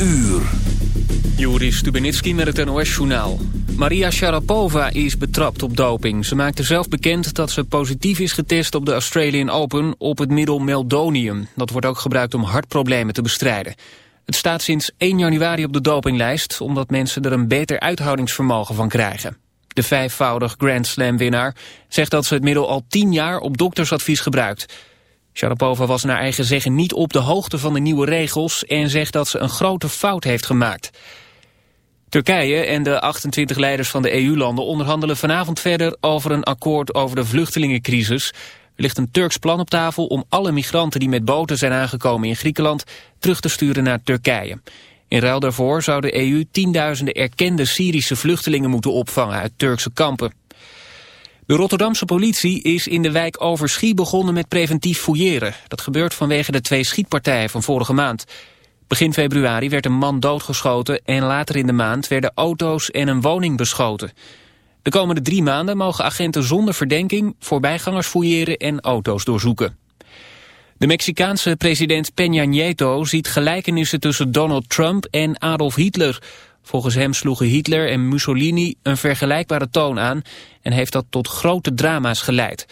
uur. Juri Stubenitski met het NOS-journaal. Maria Sharapova is betrapt op doping. Ze maakte zelf bekend dat ze positief is getest op de Australian Open op het middel meldonium. Dat wordt ook gebruikt om hartproblemen te bestrijden. Het staat sinds 1 januari op de dopinglijst... omdat mensen er een beter uithoudingsvermogen van krijgen. De vijfvoudig Grand Slam-winnaar zegt dat ze het middel al 10 jaar op doktersadvies gebruikt... Sharapova was naar eigen zeggen niet op de hoogte van de nieuwe regels... en zegt dat ze een grote fout heeft gemaakt. Turkije en de 28 leiders van de EU-landen onderhandelen vanavond verder... over een akkoord over de vluchtelingencrisis. Er ligt een Turks plan op tafel om alle migranten die met boten zijn aangekomen in Griekenland... terug te sturen naar Turkije. In ruil daarvoor zou de EU tienduizenden erkende Syrische vluchtelingen moeten opvangen uit Turkse kampen. De Rotterdamse politie is in de wijk Overschie begonnen met preventief fouilleren. Dat gebeurt vanwege de twee schietpartijen van vorige maand. Begin februari werd een man doodgeschoten en later in de maand werden auto's en een woning beschoten. De komende drie maanden mogen agenten zonder verdenking voorbijgangers fouilleren en auto's doorzoeken. De Mexicaanse president Peña Nieto ziet gelijkenissen tussen Donald Trump en Adolf Hitler... Volgens hem sloegen Hitler en Mussolini een vergelijkbare toon aan en heeft dat tot grote drama's geleid.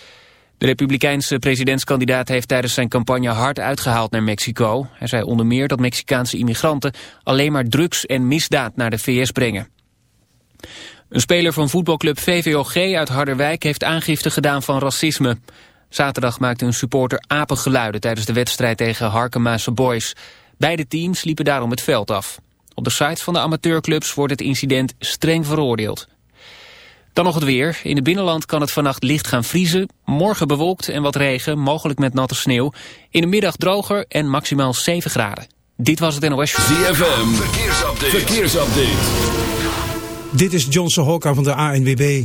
De republikeinse presidentskandidaat heeft tijdens zijn campagne hard uitgehaald naar Mexico. Hij zei onder meer dat Mexicaanse immigranten alleen maar drugs en misdaad naar de VS brengen. Een speler van voetbalclub VVOG uit Harderwijk heeft aangifte gedaan van racisme. Zaterdag maakte een supporter apengeluiden tijdens de wedstrijd tegen Harkemaanse Boys. Beide teams liepen daarom het veld af. Op de sites van de amateurclubs wordt het incident streng veroordeeld. Dan nog het weer. In het binnenland kan het vannacht licht gaan vriezen. Morgen bewolkt en wat regen, mogelijk met natte sneeuw. In de middag droger en maximaal 7 graden. Dit was het NOS ZFM, verkeersupdate. verkeersupdate. Dit is Johnson Hokka van de ANWB.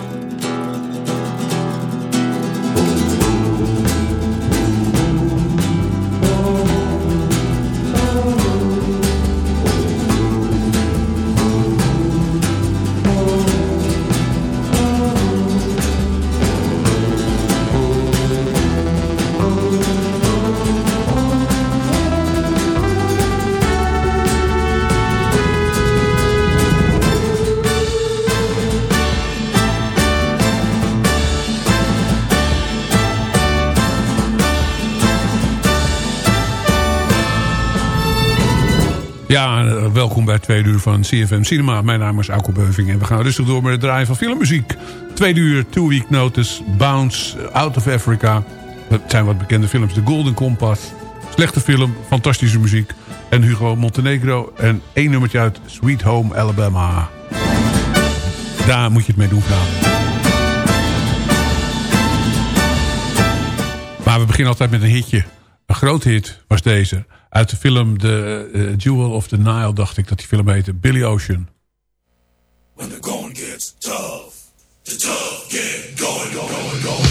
Ja, eh, welkom bij Tweede Uur van CFM Cinema. Mijn naam is Auko Beuving en we gaan rustig door met het draaien van filmmuziek. Tweede uur, Two Week Notice, Bounce, Out of Africa. Dat zijn wat bekende films. The Golden Compass, slechte film, fantastische muziek. En Hugo Montenegro en één nummertje uit Sweet Home Alabama. Daar moet je het mee doen vanavond. Maar we beginnen altijd met een hitje. Een groot hit was deze. Uit de film The uh, Jewel of the Nile dacht ik dat die film heette. Billy Ocean. When the going gets tough, the tough get going, going, going,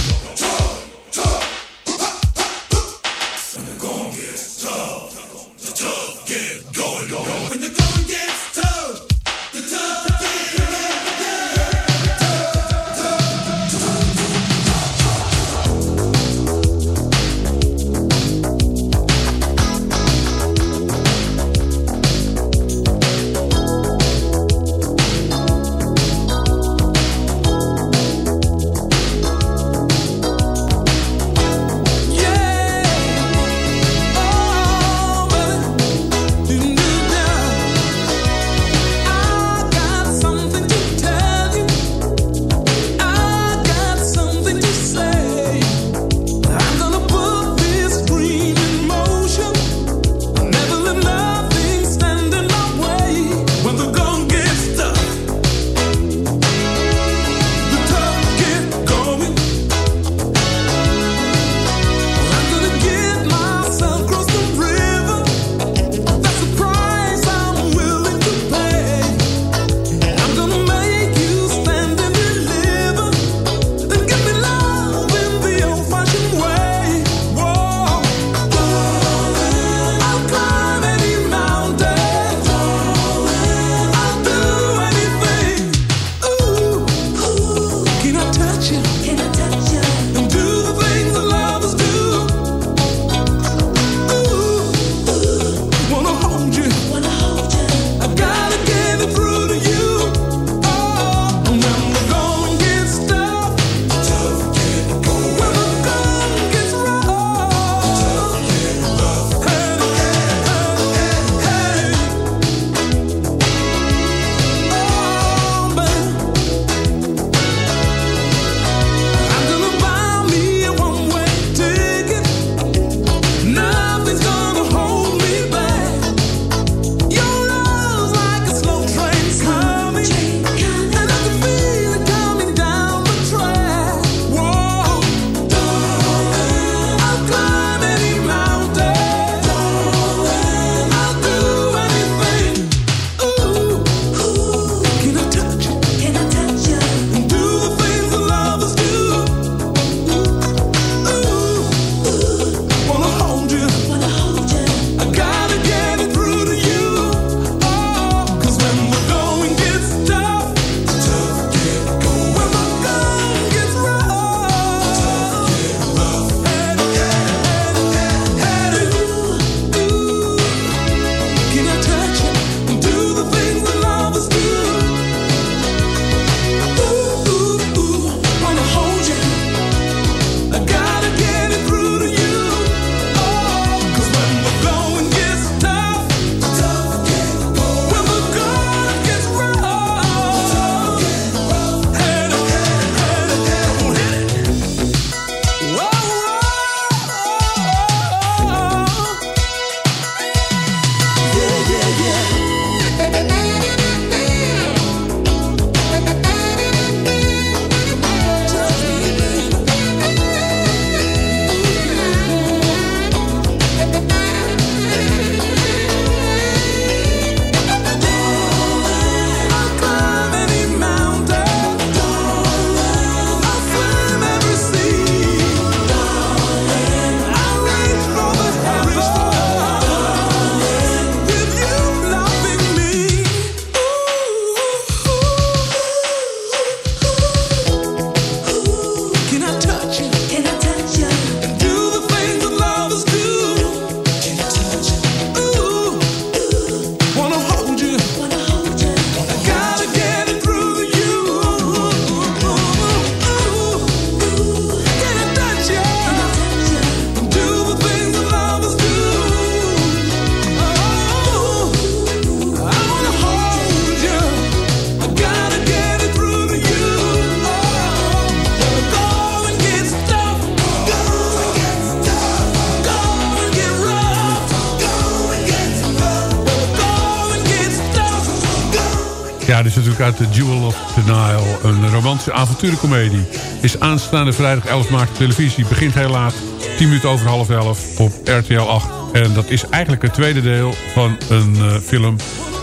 The Jewel of the Nile. Een romantische avonturencomedie. Is aanstaande vrijdag 11 maart televisie. Begint heel laat. 10 minuten over half 11 op RTL 8. En dat is eigenlijk het tweede deel van een uh, film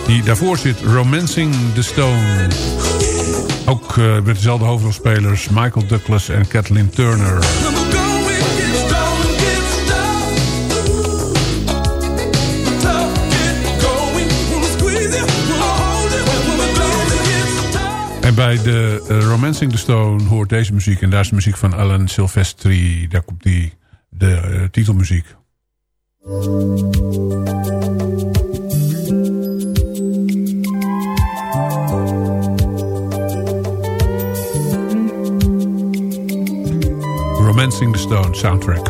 die daarvoor zit. Romancing the Stone. Ook uh, met dezelfde hoofdrolspelers Michael Douglas en Kathleen Turner. En bij de uh, Romancing the Stone hoort deze muziek. En daar is de muziek van Alan Silvestri. Daar komt die, de uh, titelmuziek. Romancing the Stone soundtrack.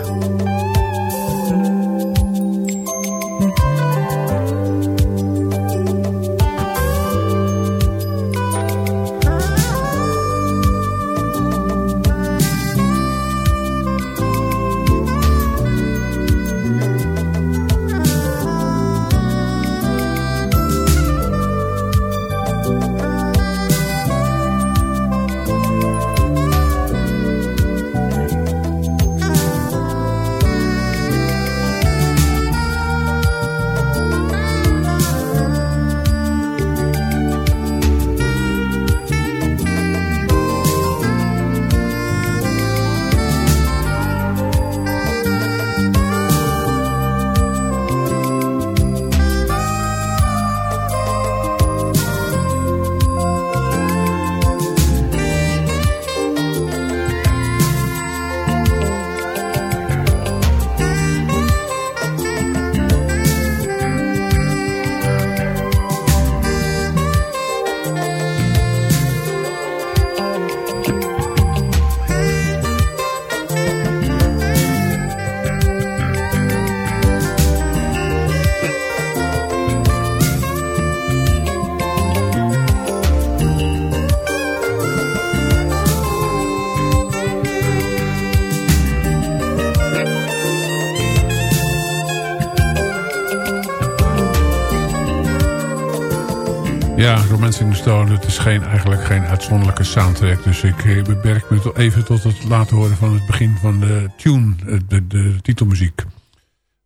Uitzonderlijke soundtrack. Dus ik eh, beperk me tot even tot het laten horen van het begin van de tune, de, de, titelmuziek.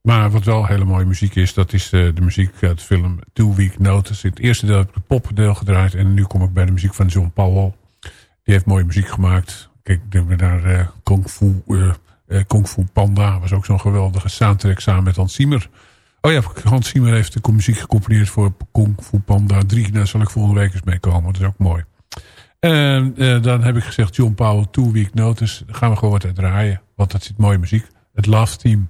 Maar wat wel hele mooie muziek is, dat is de, de muziek uit de film Two Week Notice. In het eerste deel heb ik het popdeel gedraaid en nu kom ik bij de muziek van John Powell. Die heeft mooie muziek gemaakt. Kijk, denk naar uh, Kung, Fu, uh, Kung Fu Panda, was ook zo'n geweldige soundtrack samen met Hans Zimmer. Oh ja, Hans Siemer heeft de muziek gecomponeerd voor Kung Fu Panda 3. Daar zal ik volgende week eens mee komen. Dat is ook mooi. En uh, dan heb ik gezegd John Powell, Two Week Notice. Gaan we gewoon wat uit draaien. Want dat zit mooie muziek. Het Love Team.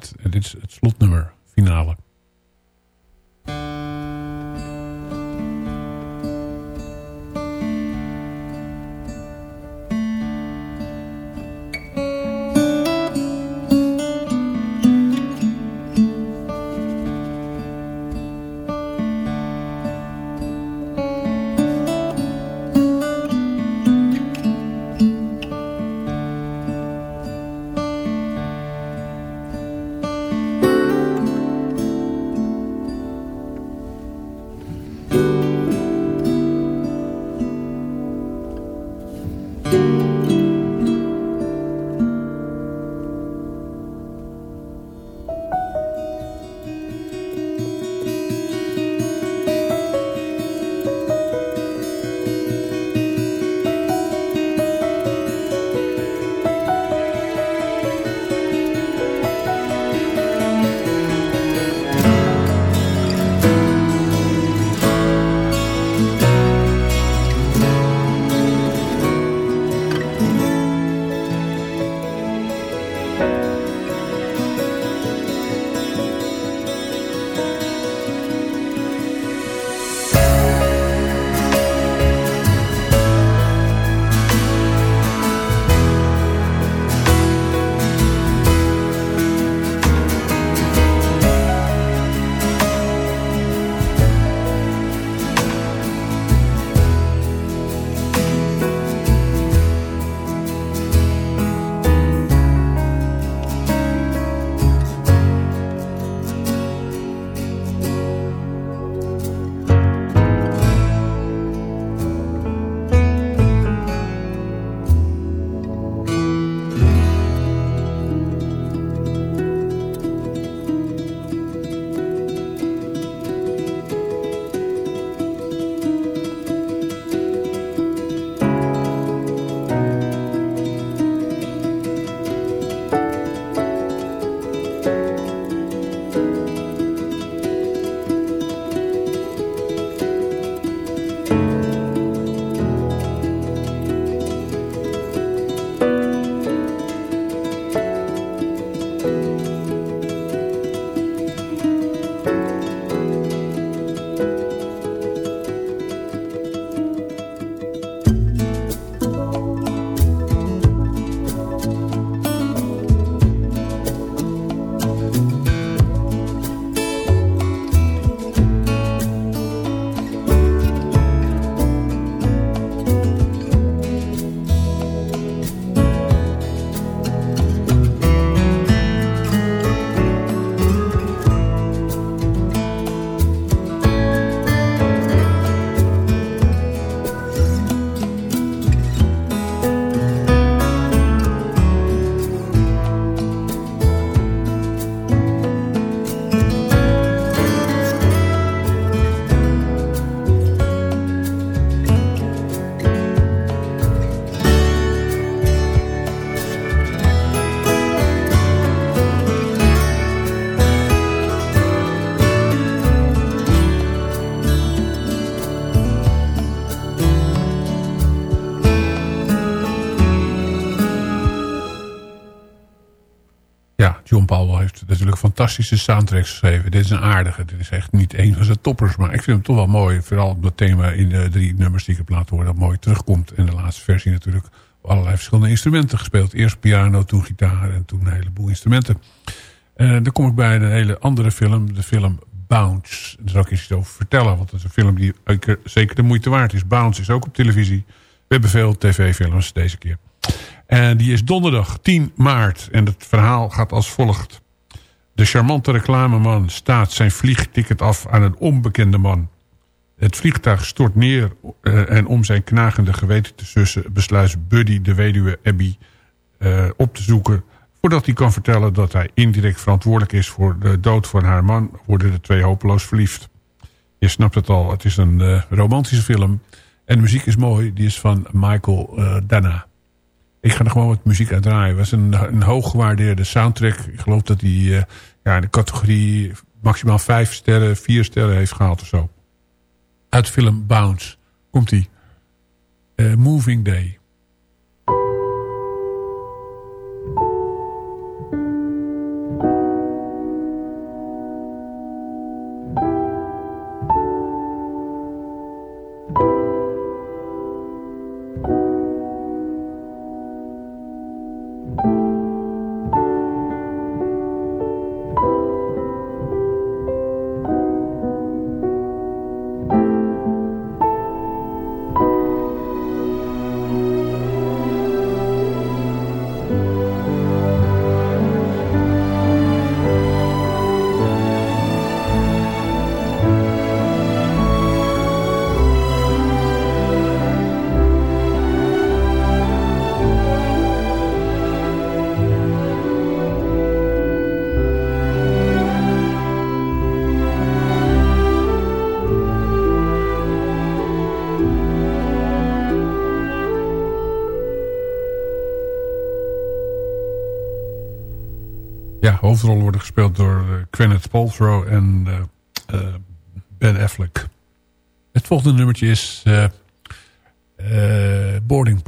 Dit is het slotnummer, fantastische soundtracks geschreven. Dit is een aardige. Dit is echt niet een van zijn toppers. Maar ik vind hem toch wel mooi. Vooral dat thema in de drie nummers die ik heb laten horen. Dat mooi terugkomt. En de laatste versie natuurlijk allerlei verschillende instrumenten gespeeld. Eerst piano, toen gitaar en toen een heleboel instrumenten. Uh, dan kom ik bij een hele andere film. De film Bounce. Daar zal ik iets over vertellen. Want dat is een film die zeker de moeite waard is. Bounce is ook op televisie. We hebben veel tv-films deze keer. En die is donderdag 10 maart. En het verhaal gaat als volgt. De charmante reclameman staat zijn vliegticket af aan een onbekende man. Het vliegtuig stort neer uh, en om zijn knagende geweten te sussen... besluit Buddy de weduwe Abby uh, op te zoeken... voordat hij kan vertellen dat hij indirect verantwoordelijk is... voor de dood van haar man, worden de twee hopeloos verliefd. Je snapt het al, het is een uh, romantische film... en de muziek is mooi, die is van Michael Dana. Ik ga er gewoon wat muziek uit draaien. Het was een, een hooggewaardeerde soundtrack. Ik geloof dat die uh, ja, de categorie maximaal vijf sterren, vier sterren heeft gehaald of zo. Uit film Bounce. Komt die. Uh, Moving Day. Hoofdrollen worden gespeeld door uh, Gwyneth Paltrow en uh, Ben Affleck. Het volgende nummertje is Boarding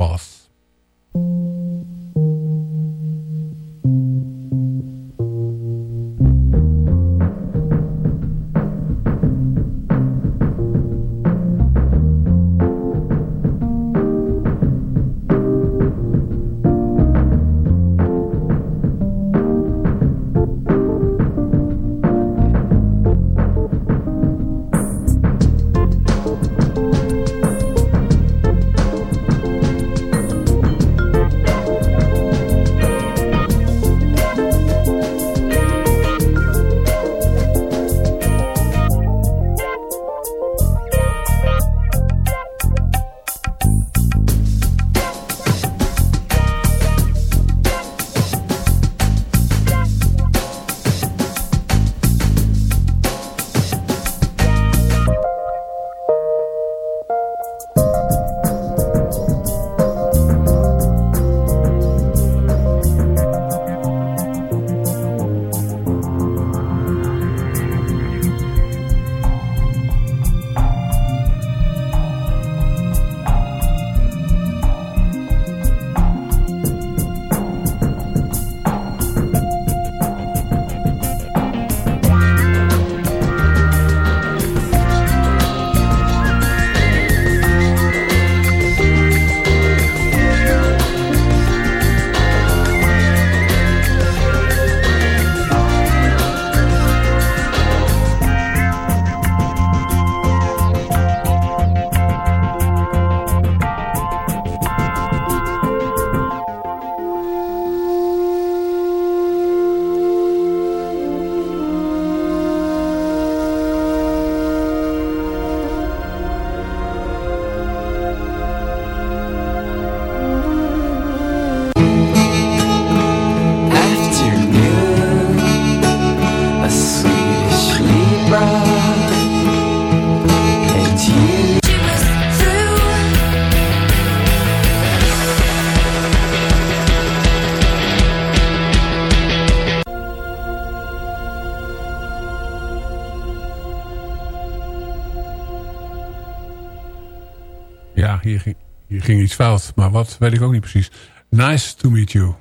Path. ging iets fout. Maar wat, weet ik ook niet precies. Nice to meet you.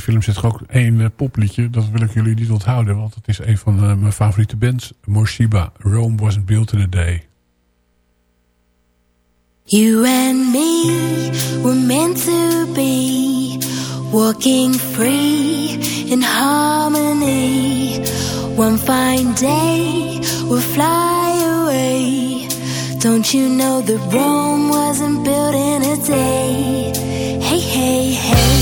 Film zit er ook één uh, popliedje. Dat wil ik jullie niet onthouden. Want het is een van uh, mijn favoriete bands. Morshiba. Rome wasn't built in a day. You and me were meant to be Walking free in harmony One fine day we'll fly away Don't you know that Rome wasn't built in a day Hey, hey, hey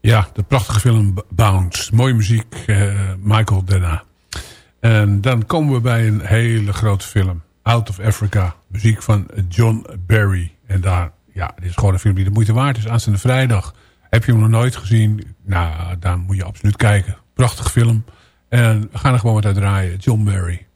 Ja, de prachtige film Bounce. Mooie muziek, uh, Michael daarna. En dan komen we bij een hele grote film. Out of Africa. Muziek van John Barry. En daar, ja, dit is gewoon een film die de moeite waard is. Aanstaande vrijdag. Heb je hem nog nooit gezien? Nou, dan moet je absoluut kijken. Prachtige film. En we gaan er gewoon wat uit draaien. John Barry.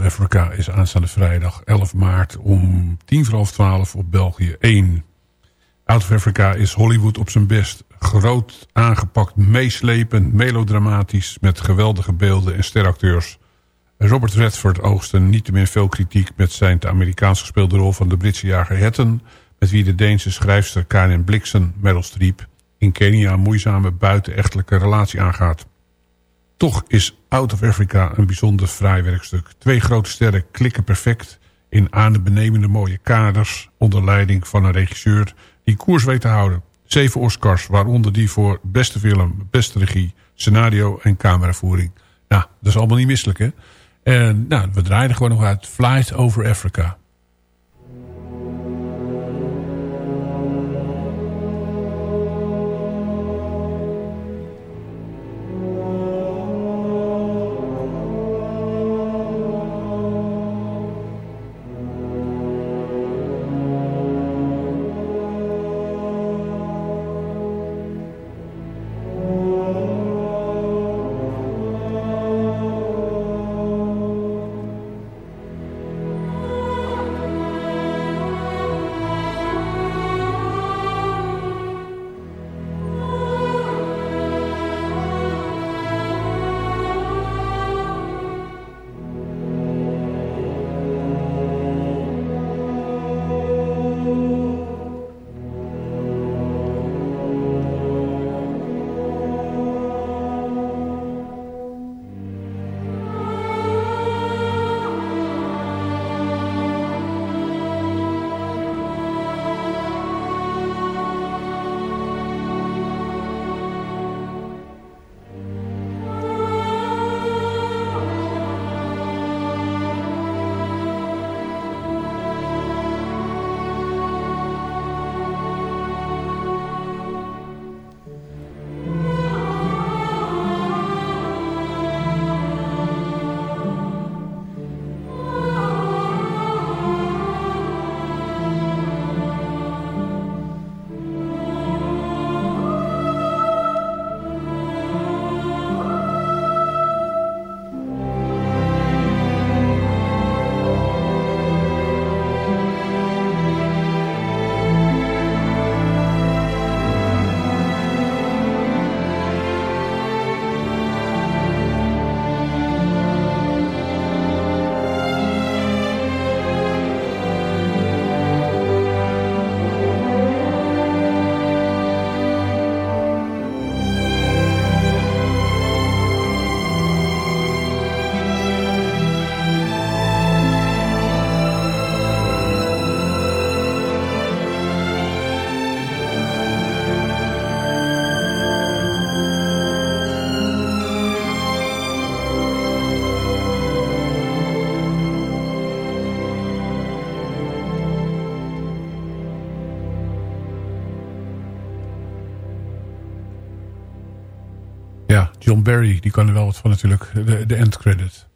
Of Africa is aanstaande vrijdag 11 maart om tien voor half twaalf op België 1. Out of Africa is Hollywood op zijn best. Groot, aangepakt, meeslepend, melodramatisch... met geweldige beelden en steracteurs. Robert Redford oogste niet te meer veel kritiek... met zijn te Amerikaans gespeelde rol van de Britse jager Hatton... met wie de Deense schrijfster Karin Blixen, Meryl Streep... in Kenia een moeizame buitenechtelijke relatie aangaat. Toch is Out of Africa een bijzonder fraai werkstuk. Twee grote sterren klikken perfect in adembenemende mooie kaders... onder leiding van een regisseur die koers weet te houden. Zeven Oscars, waaronder die voor beste film, beste regie... scenario en cameravoering. Nou, dat is allemaal niet misselijk, hè? En nou, we draaien gewoon nog uit Flight over Africa. John Barry, die kan er wel wat van natuurlijk. De, de end credit.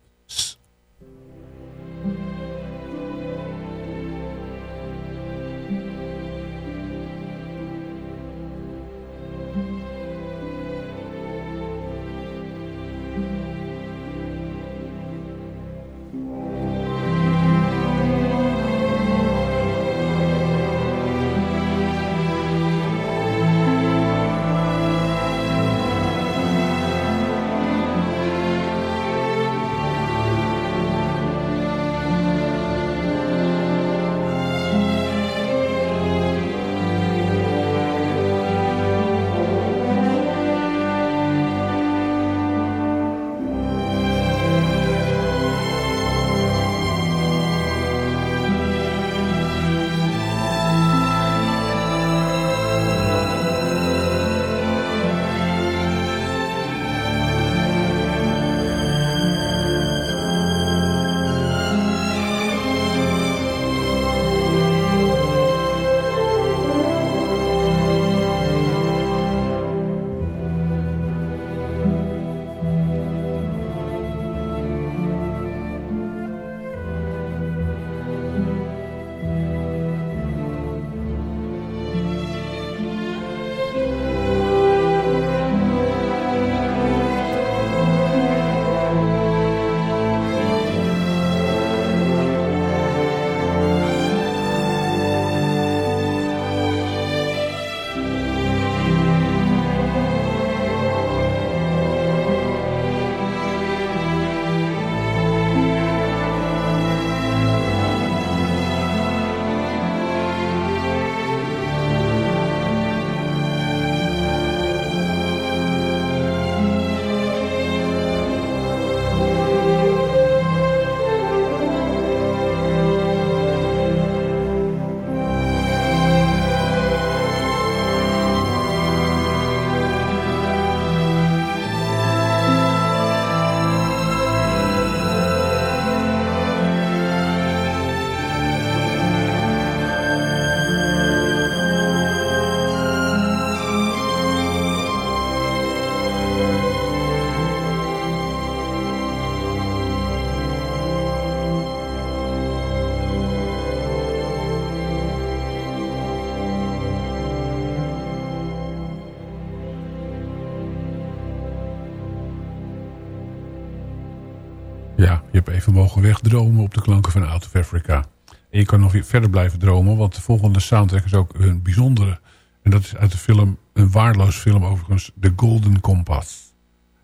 Even mogen wegdromen op de klanken van Out of Africa. En je kan nog verder blijven dromen, want de volgende soundtrack is ook een bijzondere. En dat is uit de film, een waardeloos film overigens, The Golden Compass.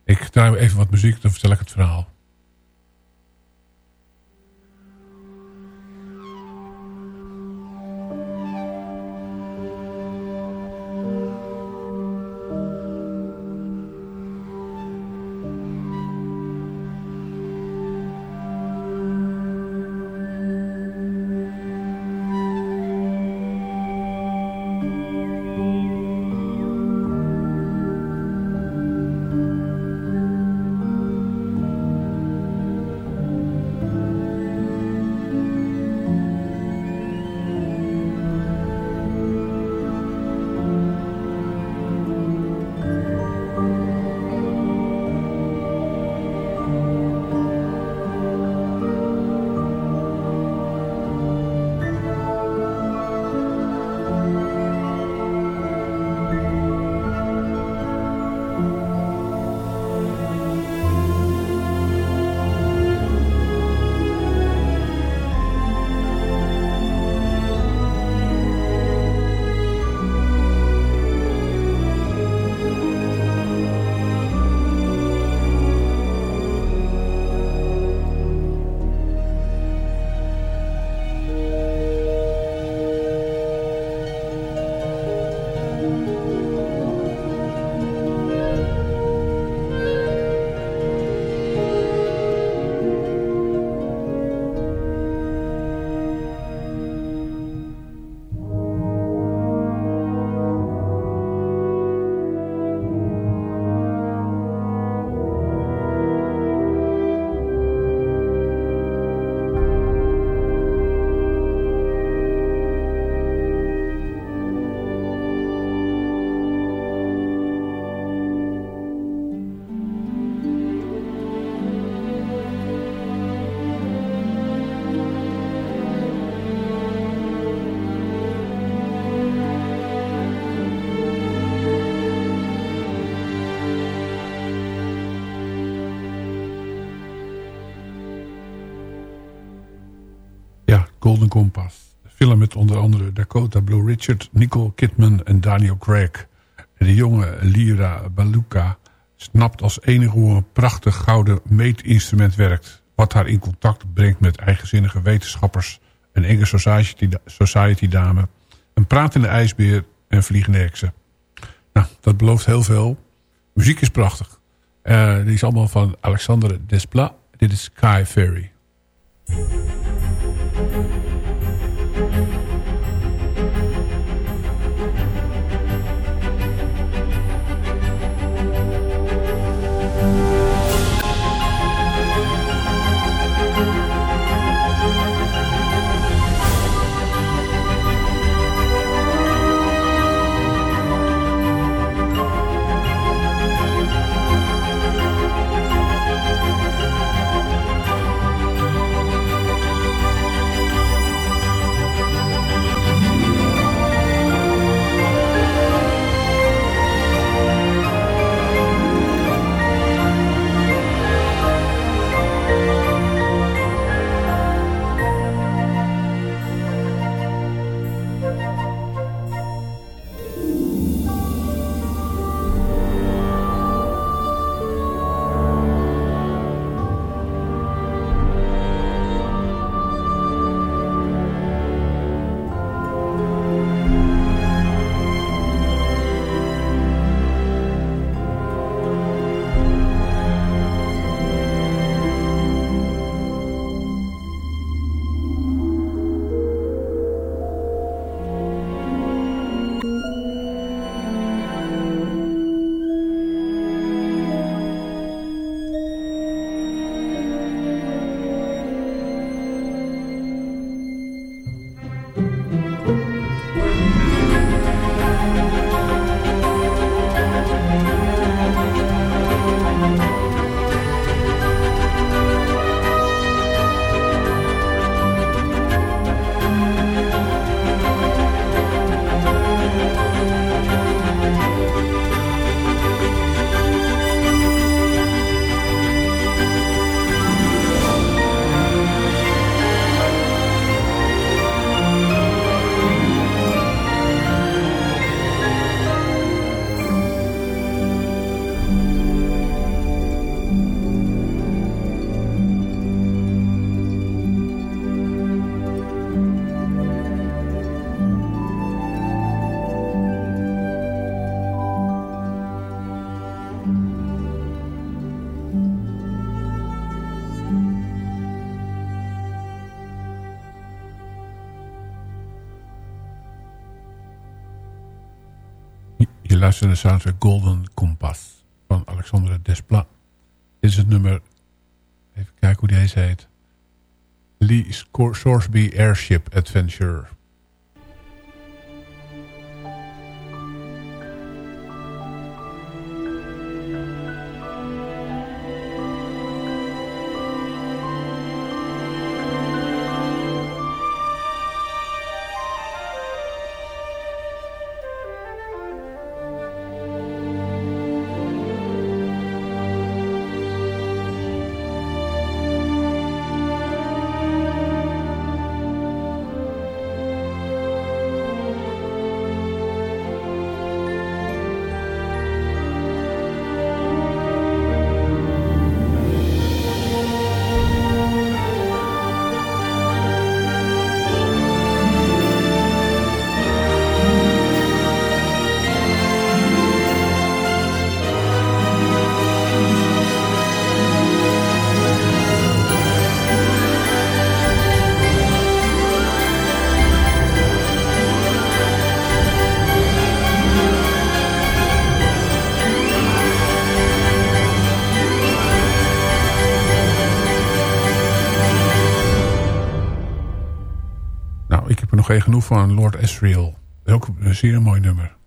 Ik draai even wat muziek, dan vertel ik het verhaal. Film met onder andere Dakota Blue Richard, Nicole Kidman en Daniel Craig. De jonge Lyra Baluka snapt als enige hoe een prachtig gouden meetinstrument werkt. Wat haar in contact brengt met eigenzinnige wetenschappers... een enge society, society dame, een pratende ijsbeer en vliegende heksen. Nou, dat belooft heel veel. Muziek is prachtig. Uh, die is allemaal van Alexandre Desplat. Dit is Sky Ferry. Luisteren naar de soundtrack Golden Compass van Alexandre Desplat. Is het nummer, even kijken hoe deze heet. Lee Sorsby Airship Adventure. Geen genoeg van Lord Asriel. Ook een zeer mooi nummer.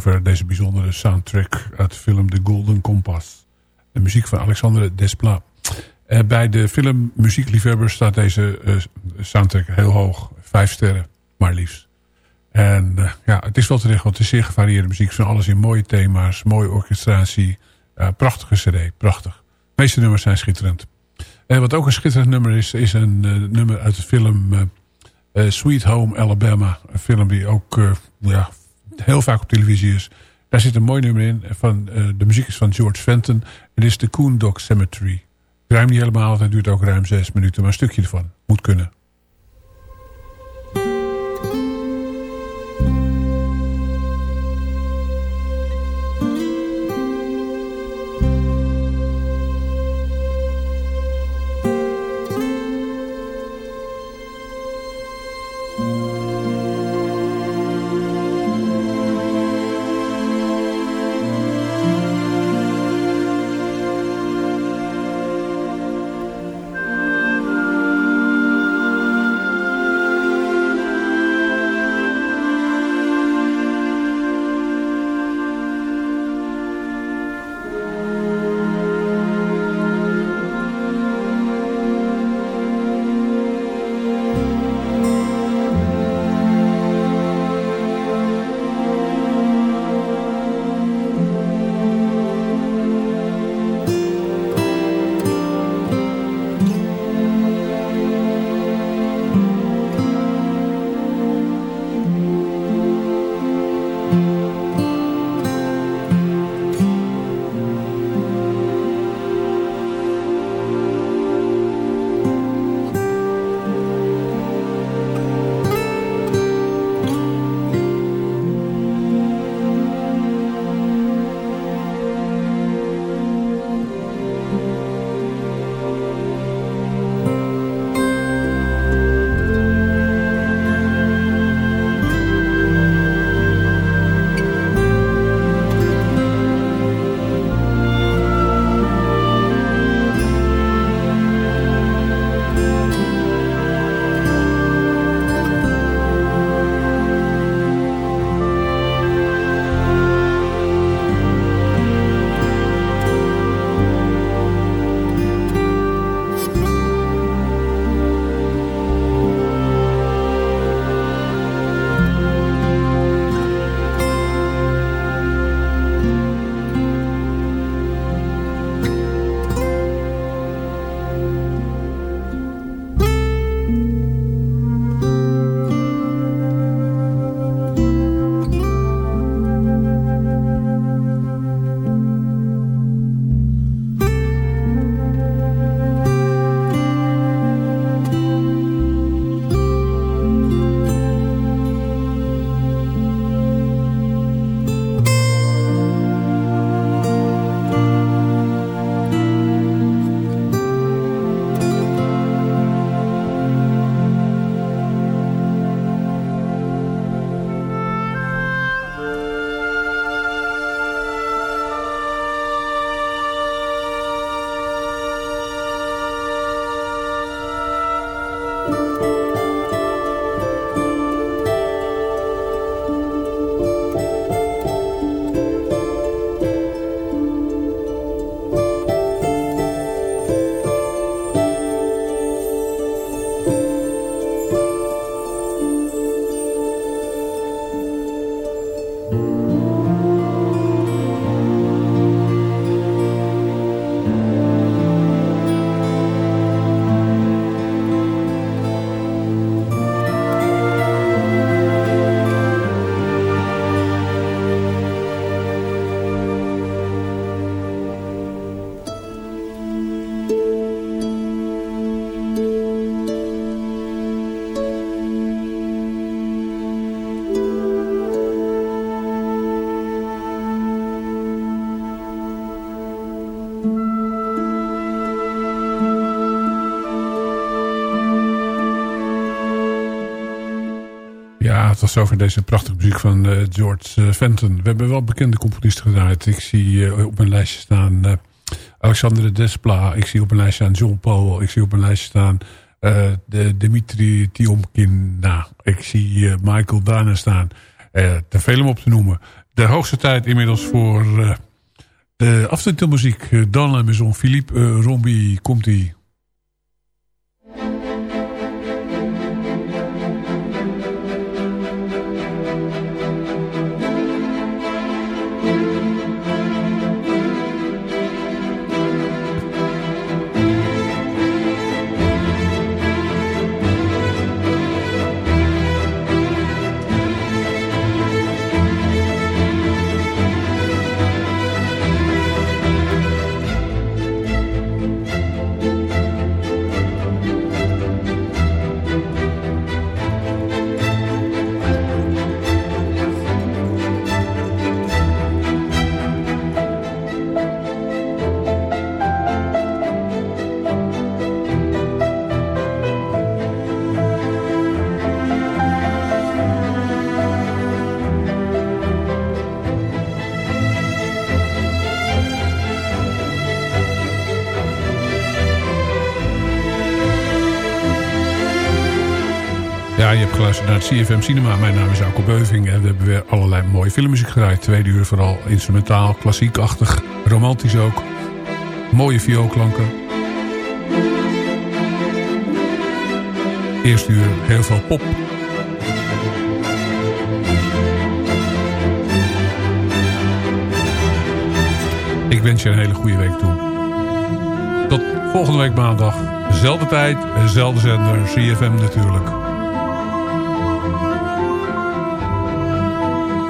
Zover deze bijzondere soundtrack uit de film The Golden Compass. De muziek van Alexandre Desplat. Uh, bij de film muziekliefhebbers staat deze uh, soundtrack heel hoog. Vijf sterren, maar liefst. En uh, ja, het is wel terecht, want het is zeer gevarieerde muziek. Van alles in mooie thema's, mooie orchestratie. prachtige cd, prachtig. De meeste nummers zijn schitterend. En wat ook een schitterend nummer is, is een nummer uit de film Sweet Home Alabama. Een film die ook ja, heel vaak op televisie is. Daar zit een mooi nummer in. Van, de muziek is van George Fenton. Het is de Coon Dog Cemetery. Ruim niet helemaal, het duurt ook ruim zes minuten. Maar een stukje ervan moet kunnen. Tot zover deze prachtige muziek van uh, George uh, Fenton. We hebben wel bekende componisten gedraaid. Ik zie uh, op mijn lijstje staan Alexandre Despla. Ik zie op mijn lijstje staan John Paul. Ik zie op mijn lijstje staan de Dimitri Tiomkin. Nou, ik zie Michael Dana staan. te veel om op te noemen. de hoogste tijd inmiddels voor uh, de aftitelmuziek. Uh, Dan la Maison Philippe uh, Rombi komt-ie. Geluisterd naar het CFM Cinema. Mijn naam is Alko Beuving en we hebben weer allerlei mooie filmmuziek gedraaid. Tweede uur vooral instrumentaal, klassiekachtig, romantisch ook. Mooie vioolklanken. Eerste uur heel veel pop. Ik wens je een hele goede week toe. Tot volgende week maandag. Zelfde tijd, dezelfde zender, CFM natuurlijk.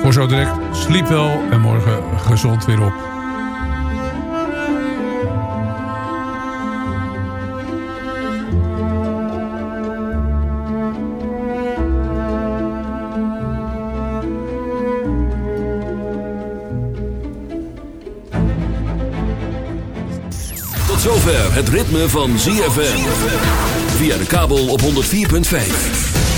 Voor zo direct, sliep wel en morgen gezond weer op. Tot zover het ritme van ZFM. Via de kabel op 104.5.